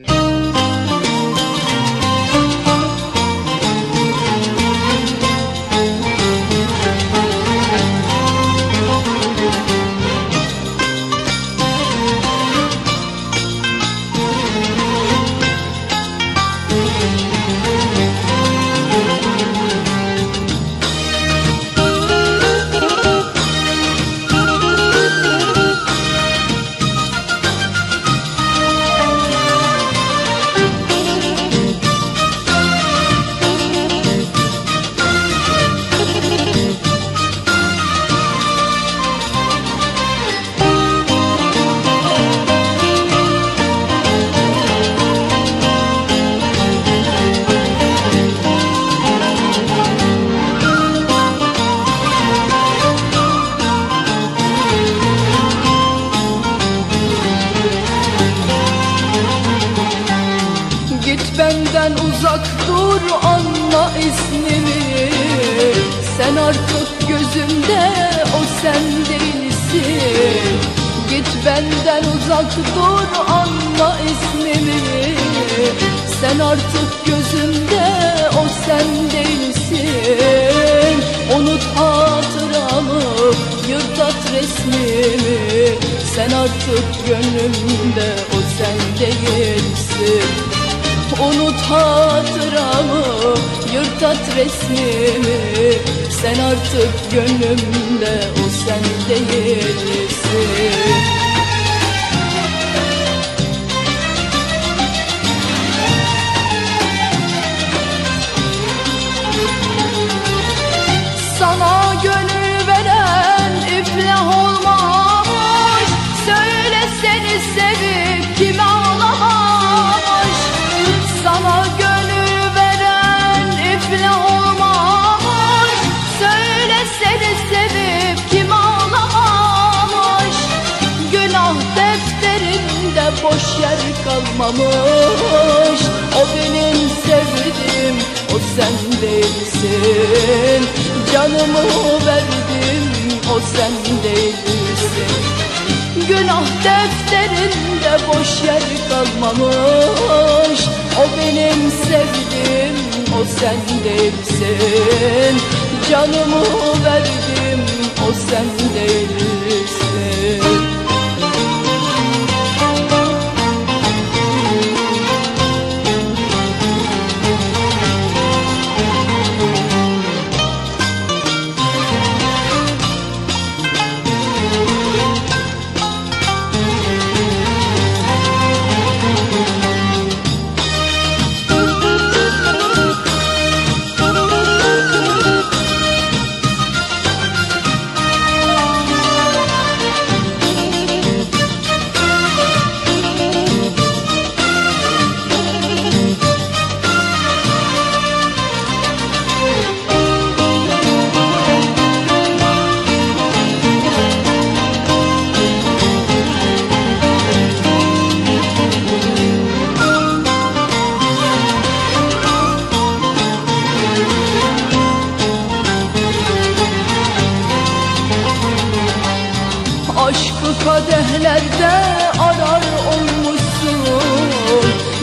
Git ismimi Sen artık gözümde o sen değilsin. Git benden uzak dur anla ismimi Sen artık gözümde o sen değilsin. Unut hatıramı yırt at resmimi. Sen artık gönlümde o sen değilsin Unut hatıramı Yırt at resmimi. Sen artık gönlümde O sen değilsin defterinde boş yer kalmamış. O benim sevdiğim o sen değilsin. Canımı verdim o sen değilsin. Günah defterinde boş yer kalmamış. O benim sevdiğim o sen değilsin. Canımı verdim o sen değilsin Aşkı kadehlerde arar olmuşsun.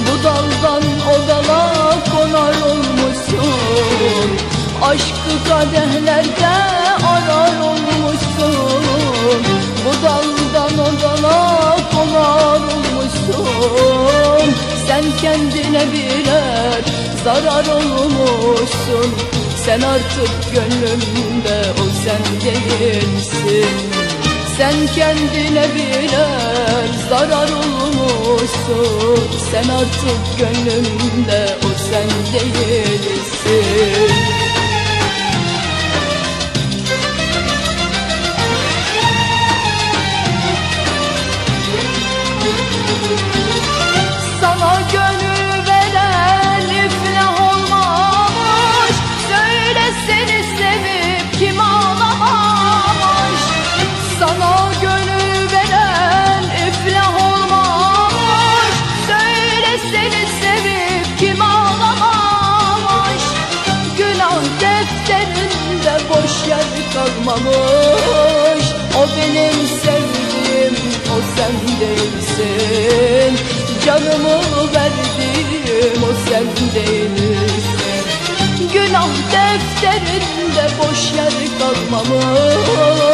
Bu daldan o dala konar olmuşsun. Aşkı kadehlerde arar olmuşsun. Bu daldan o dala konar olmuşsun. Sen kendine birer zarar olmuşsun. Sen artık gönlümde o sen değilsin sen kendine birer zarar olmuşsun. Sen artık gönlümde o sen değilsin kalmamış O benim sevdiğim o sen değilsin. Canımı verdim o sen değilsin. Günah defterinde boş yer kalmamış